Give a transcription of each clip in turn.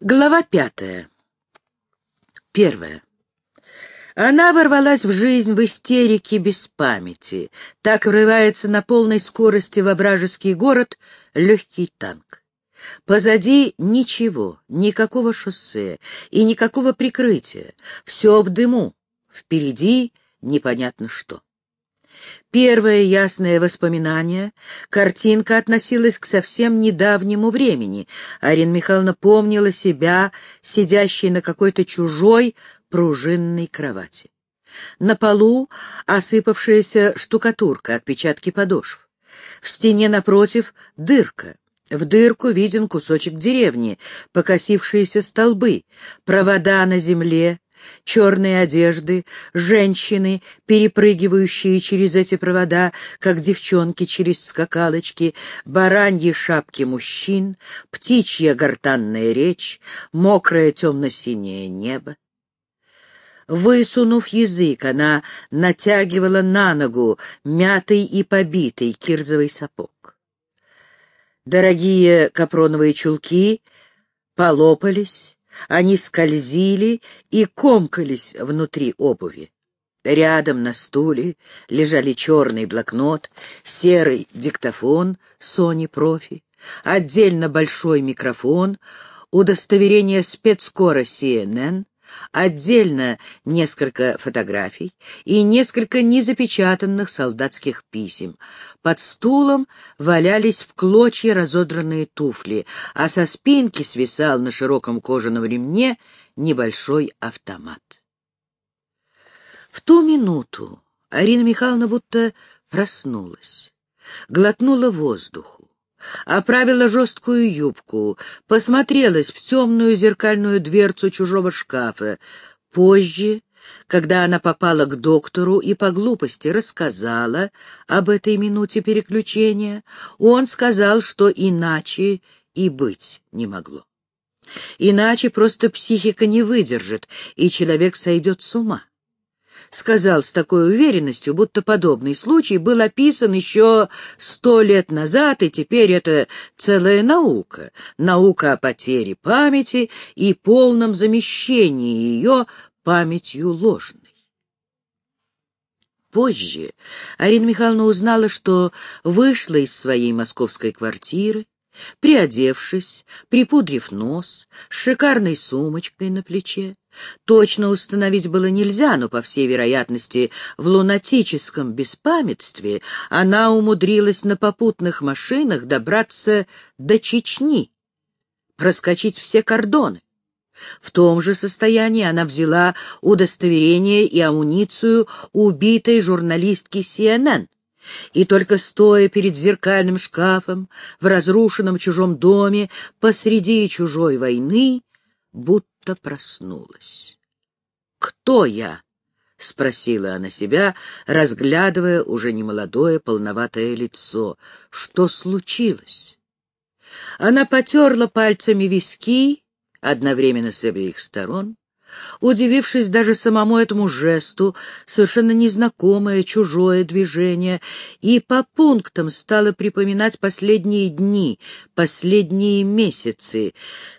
Глава пятая. Первая. Она ворвалась в жизнь в истерике без памяти. Так врывается на полной скорости во вражеский город легкий танк. Позади ничего, никакого шоссе и никакого прикрытия. Все в дыму. Впереди непонятно что. Первое ясное воспоминание — картинка относилась к совсем недавнему времени. Арина Михайловна помнила себя, сидящей на какой-то чужой пружинной кровати. На полу осыпавшаяся штукатурка, отпечатки подошв. В стене напротив — дырка. В дырку виден кусочек деревни, покосившиеся столбы, провода на земле, черные одежды, женщины, перепрыгивающие через эти провода, как девчонки через скакалочки, бараньи шапки мужчин, птичья гортанная речь, мокрое темно-синее небо. Высунув язык, она натягивала на ногу мятый и побитый кирзовый сапог. Дорогие капроновые чулки полопались, они скользили и комкались внутри обуви. Рядом на стуле лежали черный блокнот, серый диктофон Sony Profi, отдельно большой микрофон, удостоверение спецкора CNN, Отдельно несколько фотографий и несколько незапечатанных солдатских писем. Под стулом валялись в клочья разодранные туфли, а со спинки свисал на широком кожаном ремне небольшой автомат. В ту минуту Арина Михайловна будто проснулась, глотнула воздуху оправила жесткую юбку, посмотрелась в темную зеркальную дверцу чужого шкафа. Позже, когда она попала к доктору и по глупости рассказала об этой минуте переключения, он сказал, что иначе и быть не могло. Иначе просто психика не выдержит, и человек сойдет с ума сказал с такой уверенностью, будто подобный случай был описан еще сто лет назад, и теперь это целая наука, наука о потере памяти и полном замещении ее памятью ложной. Позже Арина Михайловна узнала, что вышла из своей московской квартиры, приодевшись, припудрив нос, с шикарной сумочкой на плече, Точно установить было нельзя, но, по всей вероятности, в лунатическом беспамятстве она умудрилась на попутных машинах добраться до Чечни, проскочить все кордоны. В том же состоянии она взяла удостоверение и амуницию убитой журналистки CNN, и только стоя перед зеркальным шкафом в разрушенном чужом доме посреди чужой войны, будто проснулась. «Кто я?» — спросила она себя, разглядывая уже немолодое полноватое лицо. «Что случилось?» Она потерла пальцами виски, одновременно с обеих сторон, удивившись даже самому этому жесту, совершенно незнакомое, чужое движение, и по пунктам стала припоминать последние дни, последние месяцы.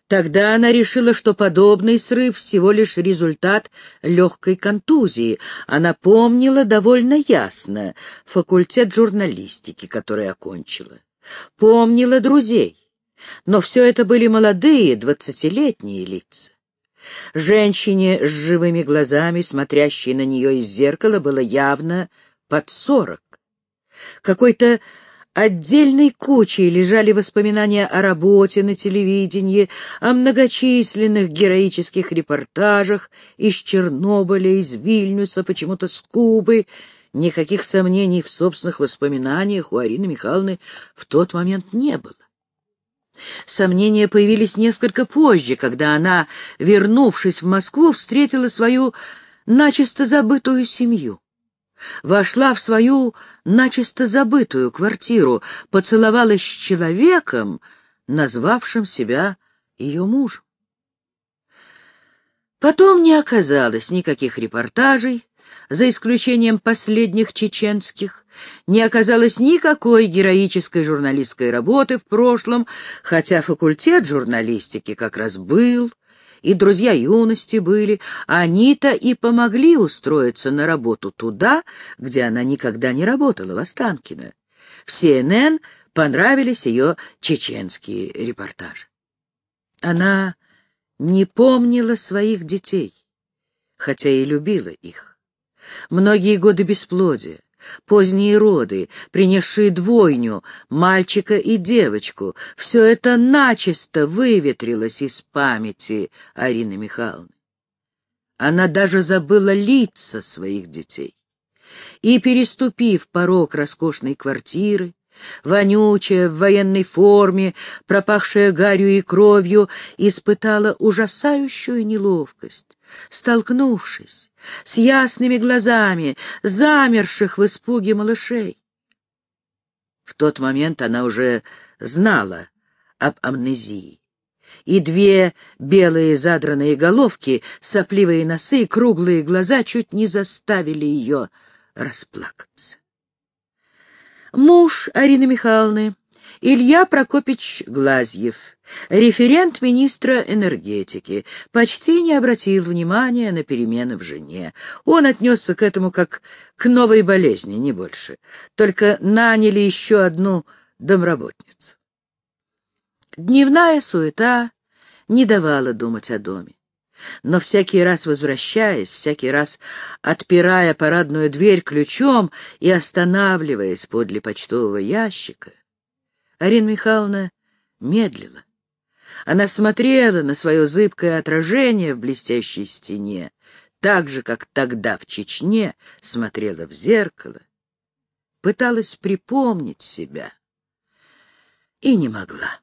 Тогда она решила, что подобный срыв всего лишь результат легкой контузии. Она помнила довольно ясно факультет журналистики, который окончила. Помнила друзей. Но все это были молодые, двадцатилетние лица. Женщине с живыми глазами, смотрящей на нее из зеркала, было явно под сорок. Какой-то отдельной кучей лежали воспоминания о работе на телевидении, о многочисленных героических репортажах из Чернобыля, из Вильнюса, почему-то с Кубы. Никаких сомнений в собственных воспоминаниях у Арины Михайловны в тот момент не было. Сомнения появились несколько позже, когда она, вернувшись в Москву, встретила свою начисто забытую семью. Вошла в свою начисто забытую квартиру, поцеловалась с человеком, назвавшим себя ее мужем. Потом не оказалось никаких репортажей, за исключением последних чеченских, не оказалось никакой героической журналистской работы в прошлом, хотя факультет журналистики как раз был, и друзья юности были, они-то и помогли устроиться на работу туда, где она никогда не работала, в Останкино. В CNN понравились ее чеченские репортажи. Она не помнила своих детей, хотя и любила их. Многие годы бесплодия, поздние роды, принесшие двойню, мальчика и девочку, все это начисто выветрилось из памяти Арины Михайловны. Она даже забыла лица своих детей. И, переступив порог роскошной квартиры, вонючая, в военной форме, пропахшая гарью и кровью, испытала ужасающую неловкость, столкнувшись с ясными глазами, замерших в испуге малышей. В тот момент она уже знала об амнезии. И две белые задранные головки, сопливые носы и круглые глаза чуть не заставили ее расплакаться. Муж Арины Михайловны, Илья Прокопич Глазьев, референт министра энергетики, почти не обратил внимания на перемены в жене. Он отнесся к этому как к новой болезни, не больше. Только наняли еще одну домработницу. Дневная суета не давала думать о доме. Но всякий раз возвращаясь, всякий раз отпирая парадную дверь ключом и останавливаясь подле почтового ящика, Арина Михайловна медлила. Она смотрела на свое зыбкое отражение в блестящей стене, так же, как тогда в Чечне смотрела в зеркало, пыталась припомнить себя и не могла.